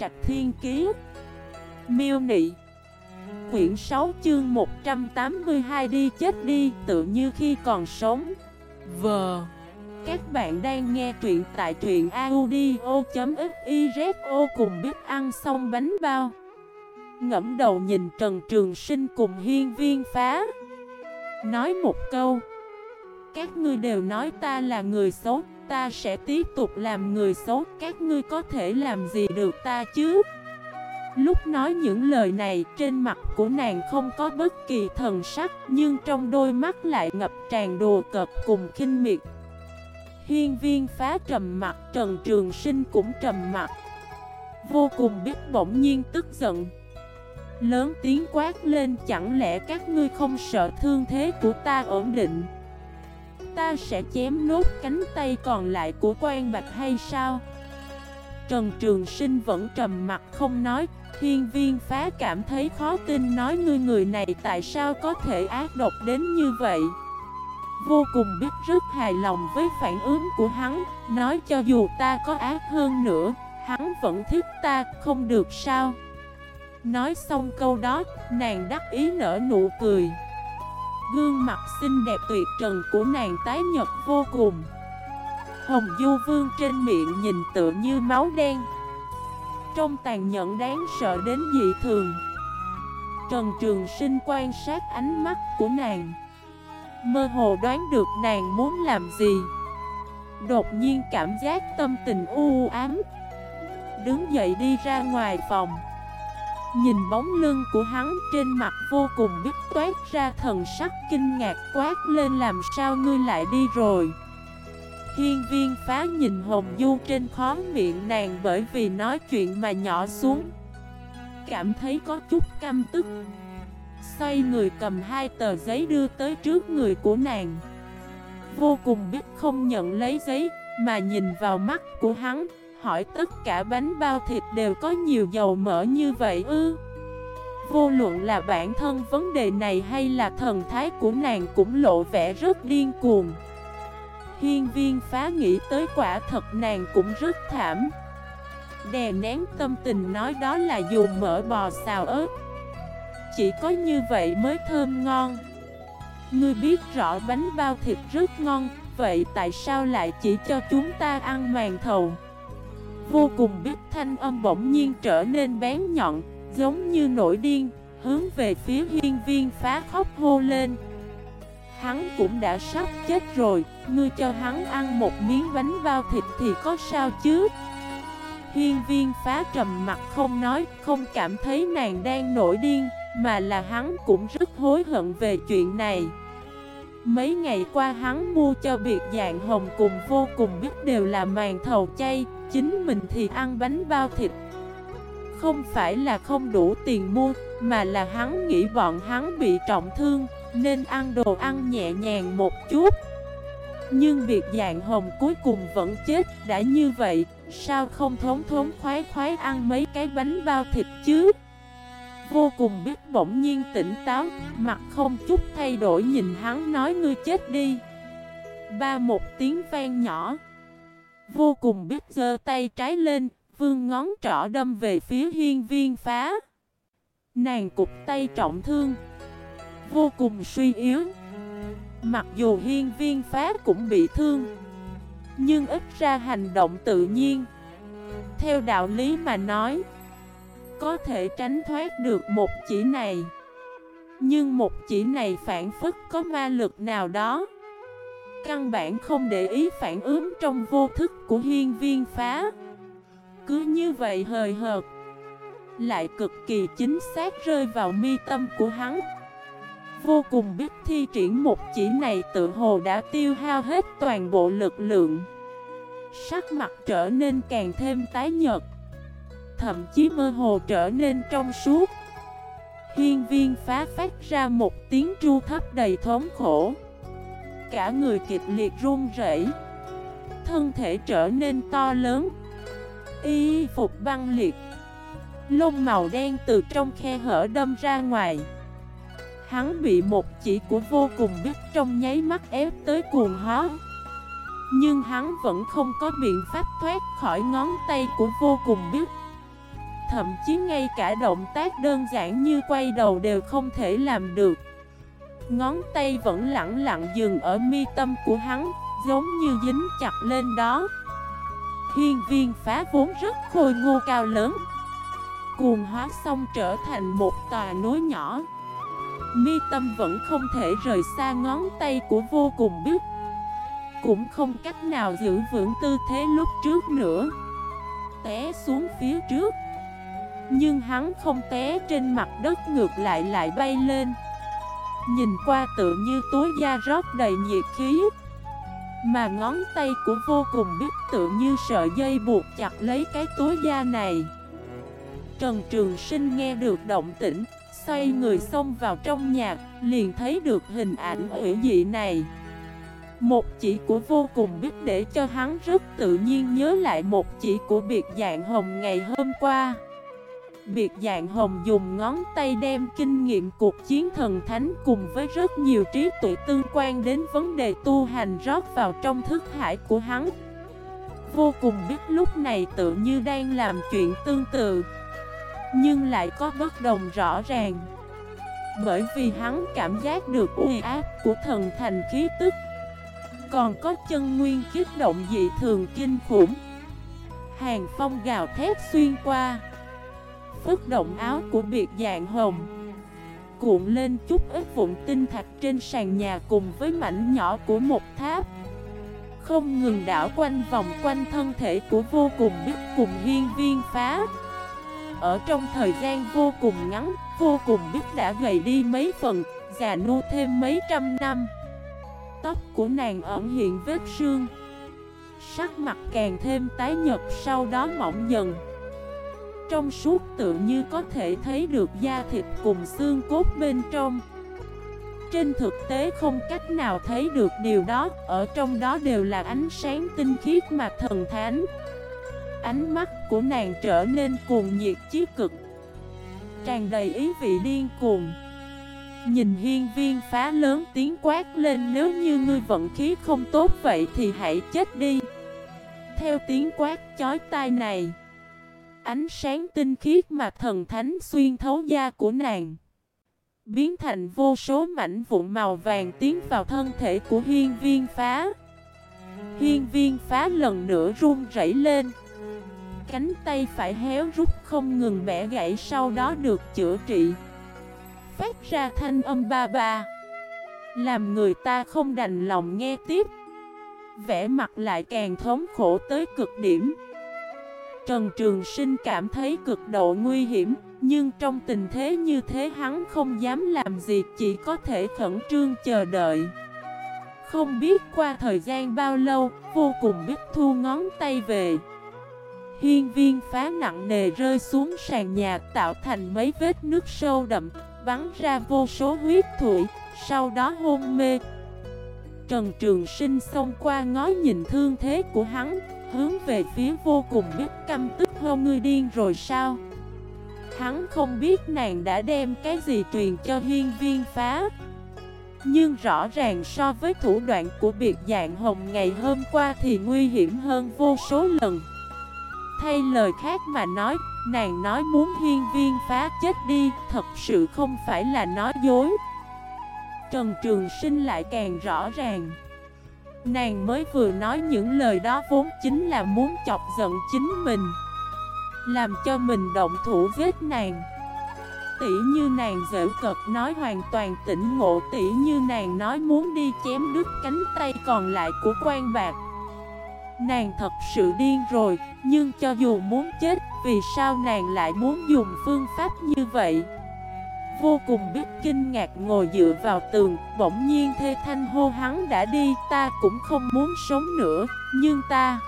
Trạch Thiên Kiế Miêu Nị. Quyển 6 chương 182 đi chết đi, tự như khi còn sống. Vờ Các bạn đang nghe truyện tại truyện audio.xyzo cùng biết ăn xong bánh bao. Ngẫm đầu nhìn Trần Trường Sinh cùng hiên viên phá. Nói một câu. Các ngươi đều nói ta là người xấu. Ta sẽ tiếp tục làm người xấu, Các ngươi có thể làm gì được ta chứ? Lúc nói những lời này, trên mặt của nàng không có bất kỳ thần sắc, Nhưng trong đôi mắt lại ngập tràn đồ cợt cùng khinh miệt. Hiên viên phá trầm mặt, Trần Trường Sinh cũng trầm mặt. Vô cùng biết bỗng nhiên tức giận. Lớn tiếng quát lên, chẳng lẽ các ngươi không sợ thương thế của ta ổn định? Ta sẽ chém nốt cánh tay còn lại của quan bạch hay sao? Trần Trường Sinh vẫn trầm mặt không nói. Thiên viên phá cảm thấy khó tin, nói ngươi người này tại sao có thể ác độc đến như vậy? Vô cùng biết rất hài lòng với phản ứng của hắn, Nói cho dù ta có ác hơn nữa, Hắn vẫn thích ta, không được sao? Nói xong câu đó, Nàng đắc ý nở nụ cười. Gương mặt xinh đẹp tuyệt trần của nàng tái nhật vô cùng. Hồng Du Vương trên miệng nhìn tựa như máu đen. Trong tàn nhẫn đáng sợ đến dị thường. Trần Trường Sinh quan sát ánh mắt của nàng. Mơ hồ đoán được nàng muốn làm gì. Đột nhiên cảm giác tâm tình u ám. Đứng dậy đi ra ngoài phòng. Nhìn bóng lưng của hắn trên mặt vô cùng biết toát ra thần sắc kinh ngạc quát lên làm sao ngươi lại đi rồi? Hiên viên phá nhìn hồng du trên khó miệng nàng bởi vì nói chuyện mà nhỏ xuống. Cảm thấy có chút căm tức. Xoay người cầm hai tờ giấy đưa tới trước người của nàng. Vô cùng biết không nhận lấy giấy, Mà nhìn vào mắt của hắn. Hỏi tất cả bánh bao thịt đều có nhiều dầu mỡ như vậy ư? Vô luận là bản thân vấn đề này hay là thần thái của nàng cũng lộ vẻ rất điên cuồng. Hiên viên phá nghĩ tới quả thật nàng cũng rất thảm. Đè nén tâm tình nói đó là dùng mỡ bò xào ớt Chỉ có như vậy mới thơm ngon. Ngươi biết rõ bánh bao thịt rất ngon, Vậy tại sao lại chỉ cho chúng ta ăn màn thầu? Vô cùng biết thanh âm bỗng nhiên trở nên bén nhọn, Giống như nổi điên, Hướng về phía hiên viên phá khóc hô lên. Hắn cũng đã sắp chết rồi, Ngươi cho hắn ăn một miếng bánh bao thịt thì có sao chứ? Hiên viên phá trầm mặt không nói, Không cảm thấy nàng đang nổi điên, Mà là hắn cũng rất hối hận về chuyện này. Mấy ngày qua hắn mua cho biệt dạng hồng cùng vô cùng biết đều là màn thầu chay, Chính mình thì ăn bánh bao thịt. Không phải là không đủ tiền mua, Mà là hắn nghĩ bọn hắn bị trọng thương, Nên ăn đồ ăn nhẹ nhàng một chút. Nhưng việc dạng hồng cuối cùng vẫn chết Đã như vậy, Sao không thốn thốn khoái khoái ăn mấy cái bánh bao thịt chứ? Vô cùng biết bỗng nhiên tỉnh táo, Mặt không chút thay đổi nhìn hắn nói, ngươi chết đi. Ba một tiếng vang nhỏ. Vô cùng biết giơ tay trái lên Vương ngón trỏ đâm về phía hiên viên phá. Nàng cục tay trọng thương. Vô cùng suy yếu. Mặc dù hiên viên phá cũng bị thương, Nhưng ít ra hành động tự nhiên. Theo đạo lý mà nói có thể tránh thoát được một chỉ này. Nhưng một chỉ này phản phức có ma lực nào đó. Căn bản không để ý phản ứng trong vô thức của hiên viên phá. Cứ như vậy hời hợt, Lại cực kỳ chính xác rơi vào mi tâm của hắn. Vô cùng biết thi triển một chỉ này tự hồ đã tiêu hao hết toàn bộ lực lượng. Sắc mặt trở nên càng thêm tái nhợt. Thậm chí mơ hồ trở nên trong suốt. Hiên viên phá phát ra một tiếng tru thấp đầy thống khổ. Cả người kịch liệt run rẩy, Thân thể trở nên to lớn. Y phục băng liệt. Lông màu đen từ trong khe hở đâm ra ngoài. Hắn bị một chỉ của vô cùng biết trong nháy mắt ép tới cuồng hóa Nhưng hắn vẫn không có biện pháp thoát khỏi ngón tay của vô cùng biết thậm chí ngay cả động tác đơn giản như quay đầu đều không thể làm được. Ngón tay vẫn lặng lặng dừng ở mi tâm của hắn, giống như dính chặt lên đó. Hiên viên phá vốn rất khôi ngô cao lớn. Cuồng hóa xong trở thành một tòa núi nhỏ. Mi tâm vẫn không thể rời xa ngón tay của vô cùng biết. Cũng không cách nào giữ vững tư thế lúc trước nữa. Té xuống phía trước. Nhưng hắn không té trên mặt đất ngược lại lại bay lên. Nhìn qua tự như túi da rót đầy nhiệt khí. Mà ngón tay của vô cùng biết tự như sợi dây buộc chặt lấy cái túi da này. Trần Trường Sinh nghe được động tĩnh, Xoay người xông vào trong nhà, Liền thấy được hình ảnh ủy dị này. Một chỉ của vô cùng biết để cho hắn rất tự nhiên nhớ lại một chỉ của biệt dạng hồng ngày hôm qua. Biệt dạng hồng dùng ngón tay đem kinh nghiệm cuộc chiến thần thánh cùng với rất nhiều trí tuệ tương quan đến vấn đề tu hành rót vào trong thức hải của hắn. Vô cùng biết lúc này tự như đang làm chuyện tương tự, Nhưng lại có bất đồng rõ ràng. Bởi vì hắn cảm giác được uy áp của thần thành khí tức, Còn có chân nguyên kích động dị thường kinh khủng. Hàng phong gào thét xuyên qua ức động áo của biệt dạng hồng. Cuộn lên chút ít vụn tinh thạch trên sàn nhà cùng với mảnh nhỏ của một tháp. Không ngừng đảo quanh vòng quanh thân thể của vô cùng biết cùng hiên viên phá. Ở trong thời gian vô cùng ngắn, vô cùng biết đã gầy đi mấy phần, già nua thêm mấy trăm năm. Tóc của nàng ẩn hiện vết sương. Sắc mặt càng thêm tái nhật sau đó mỏng dần trong suốt tự như có thể thấy được da thịt cùng xương cốt bên trong. Trên thực tế không cách nào thấy được điều đó, Ở trong đó đều là ánh sáng tinh khiết mà thần thánh. Ánh mắt của nàng trở nên cuồng nhiệt chí cực, Tràn đầy ý vị điên cuồng. Nhìn hiên viên phá lớn tiếng quát lên, Nếu như ngươi vận khí không tốt vậy thì hãy chết đi. Theo tiếng quát chói tai này Ánh sáng tinh khiết mà thần thánh xuyên thấu da của nàng. Biến thành vô số mảnh vụn màu vàng tiến vào thân thể của hiên viên phá. Hiên viên phá lần nữa run rẩy lên. Cánh tay phải héo rút không ngừng bẻ gãy sau đó được chữa trị. Phát ra thanh âm ba ba. Làm người ta không đành lòng nghe tiếp. Vẽ mặt lại càng thống khổ tới cực điểm. Trần Trường Sinh cảm thấy cực độ nguy hiểm, nhưng trong tình thế như thế hắn không dám làm gì, chỉ có thể khẩn trương chờ đợi. Không biết qua thời gian bao lâu, vô cùng biết thu ngón tay về. Hiên viên phá nặng nề rơi xuống sàn nhà tạo thành mấy vết nước sâu đậm, bắn ra vô số huyết thủy, sau đó hôn mê. Trần Trường Sinh xông qua ngó nhìn thương thế của hắn, hướng về phía vô cùng biết căm tức hô ngươi điên rồi sao? Hắn không biết nàng đã đem cái gì truyền cho hiên viên phá. Nhưng rõ ràng so với thủ đoạn của biệt dạng hồng ngày hôm qua thì nguy hiểm hơn vô số lần. Thay lời khác mà nói, nàng nói muốn hiên viên phá chết đi, thật sự không phải là nói dối. Trần Trường Sinh lại càng rõ ràng. Nàng mới vừa nói những lời đó vốn chính là muốn chọc giận chính mình, Làm cho mình động thủ giết nàng. Tỷ như nàng dễ cật nói hoàn toàn tỉnh ngộ, Tỷ như nàng nói muốn đi chém đứt cánh tay còn lại của quan bạc. Nàng thật sự điên rồi, Nhưng cho dù muốn chết, Vì sao nàng lại muốn dùng phương pháp như vậy? Vô cùng biết kinh ngạc ngồi dựa vào tường. Bỗng nhiên thê thanh hô hắn đã đi, Ta cũng không muốn sống nữa, Nhưng ta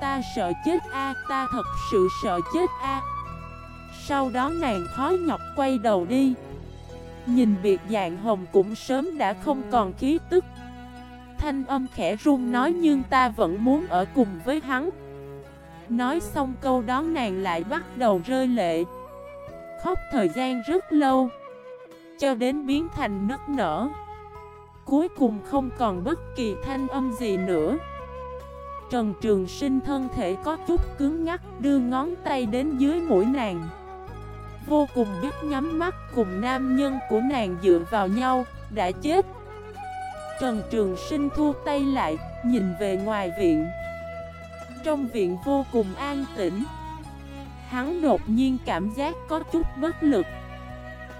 Ta sợ chết a, Ta thật sự sợ chết a. Sau đó nàng khó nhọc quay đầu đi. Nhìn việc dạng hồng cũng sớm đã không còn khí tức. Thanh âm khẽ run nói, nhưng ta vẫn muốn ở cùng với hắn. Nói xong câu đó nàng lại bắt đầu rơi lệ khóc thời gian rất lâu Cho đến biến thành nức nở. Cuối cùng không còn bất kỳ thanh âm gì nữa. Trần Trường Sinh thân thể có chút cứng ngắc đưa ngón tay đến dưới mũi nàng. Vô cùng biết nhắm mắt cùng nam nhân của nàng dựa vào nhau, đã chết. Trần Trường Sinh thu tay lại, nhìn về ngoài viện. Trong viện vô cùng an tĩnh. Hắn đột nhiên cảm giác có chút bất lực.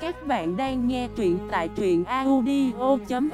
Các bạn đang nghe truyện tại truyện audio.fif